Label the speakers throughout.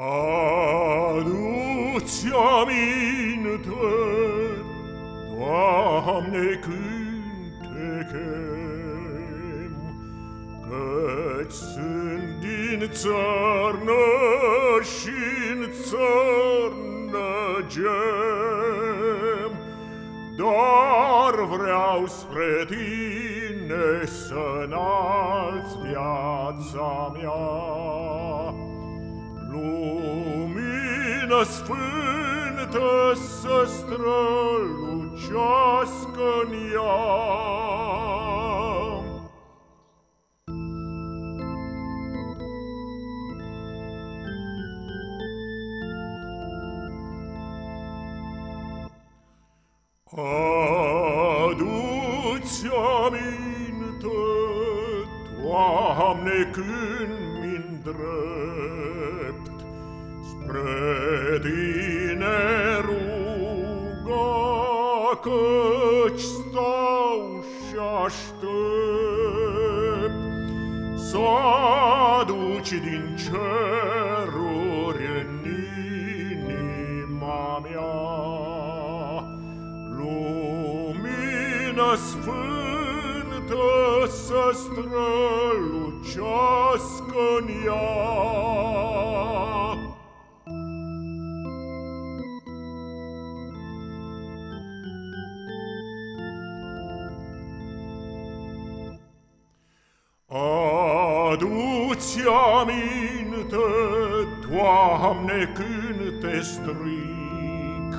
Speaker 1: Aduciam in te, Doamne, cântecem, Căci sunt din țarnă și-n țarnă gem, Doar vreau spre tine să-nalți viața mea. Lumină sfântă să strălucească-n ea. Adu-ți aminte, Doamne, când mi drept Spre tine ruga, Căci stau și aștept. Să aduci din ceruri în inima mea Lumină sfântă să strălucească-n ea. Adu-ți aminte, Doamne, când te stric,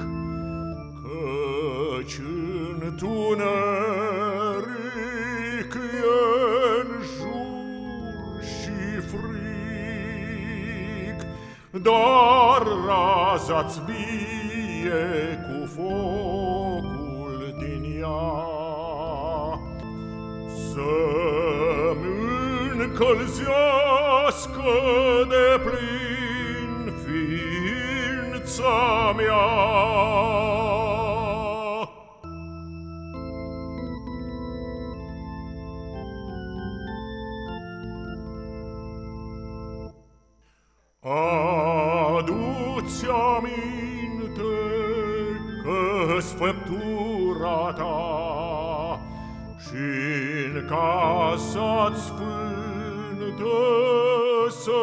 Speaker 1: Căci în tuneric fric, Dar raza-ți vie cu focul din ea. Să-mi încălzească de plin ființa mea. Adu-ți aminte că-s făptura ta și-n casa-ți sfântă să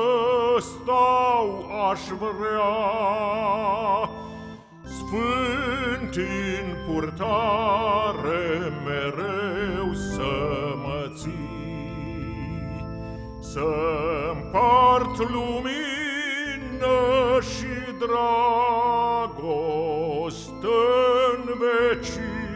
Speaker 1: stau aș vrea, Sfânt în purtare mereu să mă ții, Să-mpart lumină și dragostea în vecii.